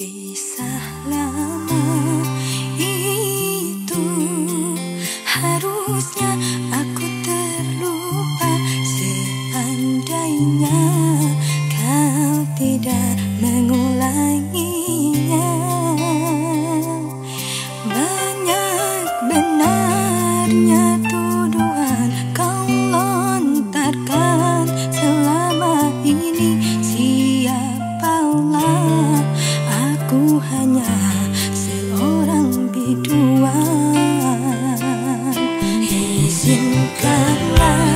第三 izinkanlah